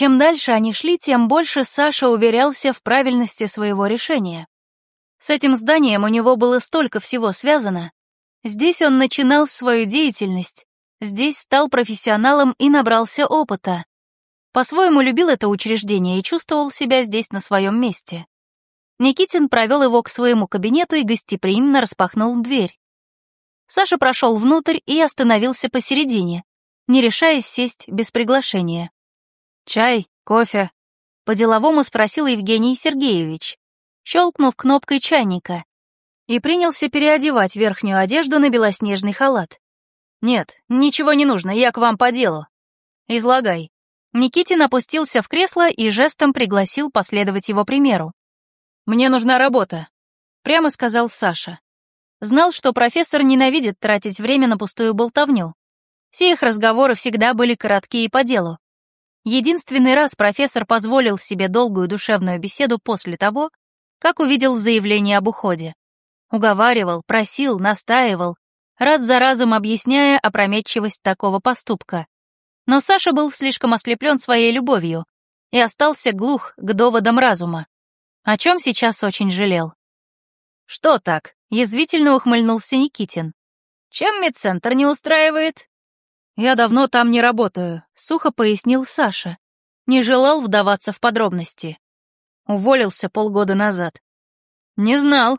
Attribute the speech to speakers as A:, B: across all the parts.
A: Чем дальше они шли, тем больше Саша уверялся в правильности своего решения. С этим зданием у него было столько всего связано. Здесь он начинал свою деятельность, здесь стал профессионалом и набрался опыта. По-своему любил это учреждение и чувствовал себя здесь на своем месте. Никитин провел его к своему кабинету и гостеприимно распахнул дверь. Саша прошел внутрь и остановился посередине, не решаясь сесть без приглашения. «Чай? Кофе?» — по-деловому спросил Евгений Сергеевич, щелкнув кнопкой чайника, и принялся переодевать верхнюю одежду на белоснежный халат. «Нет, ничего не нужно, я к вам по делу. Излагай». Никитин опустился в кресло и жестом пригласил последовать его примеру. «Мне нужна работа», — прямо сказал Саша. Знал, что профессор ненавидит тратить время на пустую болтовню. Все их разговоры всегда были короткие и по делу. Единственный раз профессор позволил себе долгую душевную беседу после того, как увидел заявление об уходе. Уговаривал, просил, настаивал, раз за разом объясняя опрометчивость такого поступка. Но Саша был слишком ослеплен своей любовью и остался глух к доводам разума, о чем сейчас очень жалел. «Что так?» — язвительно ухмыльнулся Никитин. «Чем медцентр не устраивает?» «Я давно там не работаю», — сухо пояснил Саша. Не желал вдаваться в подробности. Уволился полгода назад. «Не знал».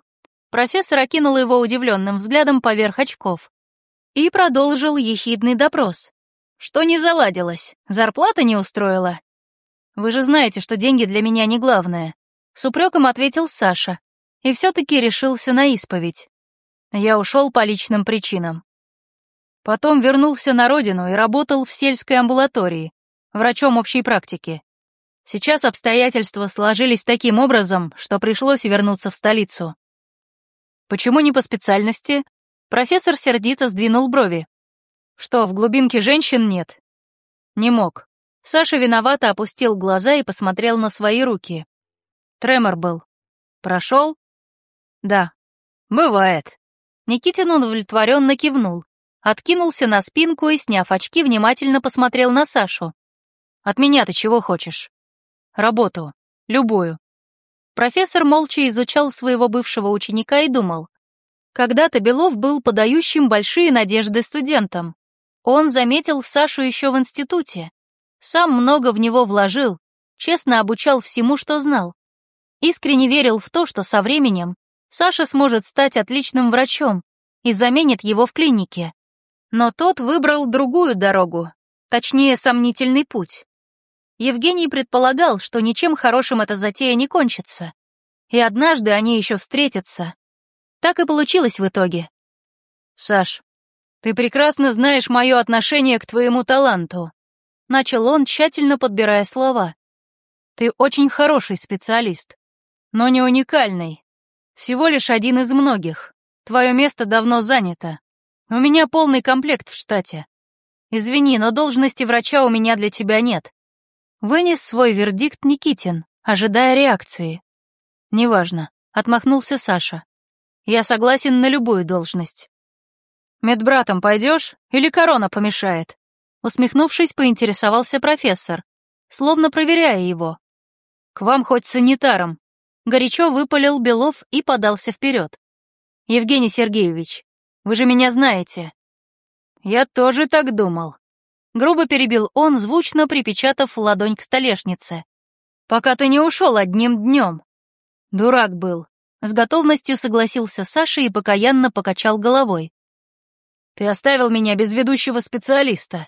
A: Профессор окинул его удивленным взглядом поверх очков и продолжил ехидный допрос. «Что не заладилось? Зарплата не устроила?» «Вы же знаете, что деньги для меня не главное», — с упреком ответил Саша и все-таки решился на исповедь. Я ушел по личным причинам. Потом вернулся на родину и работал в сельской амбулатории, врачом общей практики. Сейчас обстоятельства сложились таким образом, что пришлось вернуться в столицу. Почему не по специальности? Профессор сердито сдвинул брови. Что, в глубинке женщин нет? Не мог. Саша виновато опустил глаза и посмотрел на свои руки. Тремор был. Прошел? Да. Бывает. Никитин удовлетворенно кивнул, откинулся на спинку и, сняв очки, внимательно посмотрел на Сашу. От меня ты чего хочешь? Работу. Любую. Профессор молча изучал своего бывшего ученика и думал. Когда-то Белов был подающим большие надежды студентам. Он заметил Сашу еще в институте. Сам много в него вложил, честно обучал всему, что знал. Искренне верил в то, что со временем Саша сможет стать отличным врачом и заменит его в клинике. Но тот выбрал другую дорогу, точнее, сомнительный путь. Евгений предполагал, что ничем хорошим эта затея не кончится. И однажды они еще встретятся. Так и получилось в итоге. «Саш, ты прекрасно знаешь мое отношение к твоему таланту», начал он, тщательно подбирая слова. «Ты очень хороший специалист, но не уникальный. Всего лишь один из многих. Твое место давно занято. У меня полный комплект в штате. Извини, но должности врача у меня для тебя нет. Вынес свой вердикт Никитин, ожидая реакции. «Неважно», — отмахнулся Саша. «Я согласен на любую должность». «Медбратом пойдешь или корона помешает?» Усмехнувшись, поинтересовался профессор, словно проверяя его. «К вам хоть санитаром». Горячо выпалил Белов и подался вперед. «Евгений Сергеевич, вы же меня знаете». «Я тоже так думал», Грубо перебил он, звучно припечатав ладонь к столешнице. «Пока ты не ушел одним днем». Дурак был. С готовностью согласился Саша и покаянно покачал головой. «Ты оставил меня без ведущего специалиста.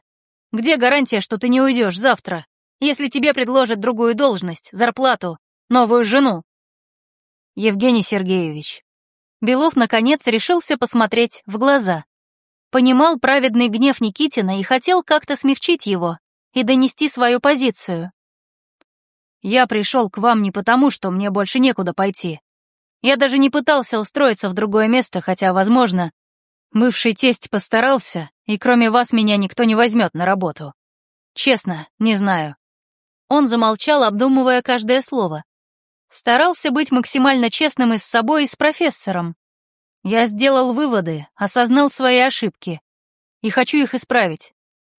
A: Где гарантия, что ты не уйдешь завтра, если тебе предложат другую должность, зарплату, новую жену?» Евгений Сергеевич. Белов, наконец, решился посмотреть в глаза понимал праведный гнев Никитина и хотел как-то смягчить его и донести свою позицию. «Я пришел к вам не потому, что мне больше некуда пойти. Я даже не пытался устроиться в другое место, хотя, возможно, бывший тесть постарался, и кроме вас меня никто не возьмет на работу. Честно, не знаю». Он замолчал, обдумывая каждое слово. Старался быть максимально честным и с собой, и с профессором, я сделал выводы, осознал свои ошибки и хочу их исправить,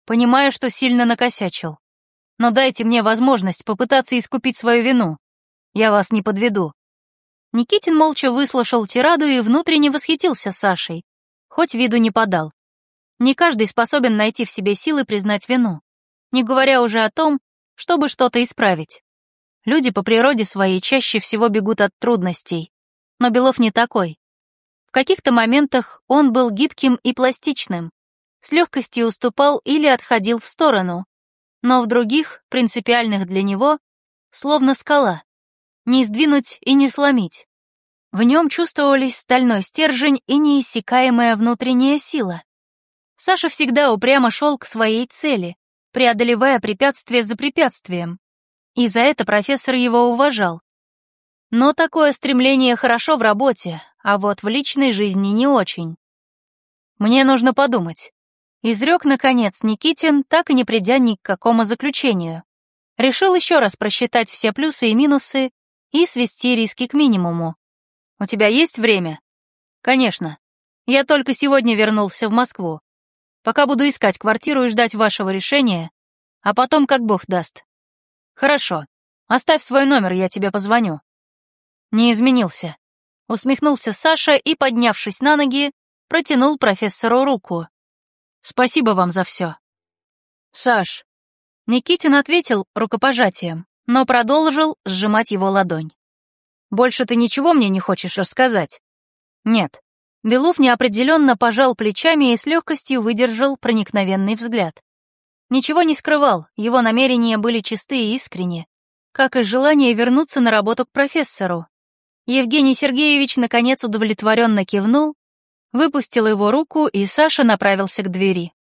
A: понимая, что сильно накосячил. но дайте мне возможность попытаться искупить свою вину. Я вас не подведу». Никитин молча выслушал тираду и внутренне восхитился Сашей, хоть виду не подал. Не каждый способен найти в себе силы признать вину, не говоря уже о том, чтобы что-то исправить. Люди по природе своей чаще всего бегут от трудностей, но Белов не такой. В каких-то моментах он был гибким и пластичным, с легкостью уступал или отходил в сторону, но в других, принципиальных для него, словно скала. Не сдвинуть и не сломить. В нем чувствовались стальной стержень и неиссякаемая внутренняя сила. Саша всегда упрямо шел к своей цели, преодолевая препятствие за препятствием. И за это профессор его уважал. Но такое стремление хорошо в работе, а вот в личной жизни не очень. «Мне нужно подумать», Изрек, наконец, Никитин, так и не придя ни к какому заключению. Решил еще раз просчитать все плюсы и минусы и свести риски к минимуму. «У тебя есть время?» «Конечно. Я только сегодня вернулся в Москву. Пока буду искать квартиру и ждать вашего решения, а потом как бог даст». «Хорошо. Оставь свой номер, я тебе позвоню». Не изменился. Усмехнулся Саша и, поднявшись на ноги, протянул профессору руку. Спасибо вам за все. Саш. Никитин ответил рукопожатием, но продолжил сжимать его ладонь. Больше ты ничего мне не хочешь рассказать? Нет. Белов неопределенно пожал плечами и с легкостью выдержал проникновенный взгляд. Ничего не скрывал, его намерения были чисты и искренни, как и желание вернуться на работу к профессору. Евгений Сергеевич наконец удовлетворенно кивнул выпустил его руку, и Саша направился к двери.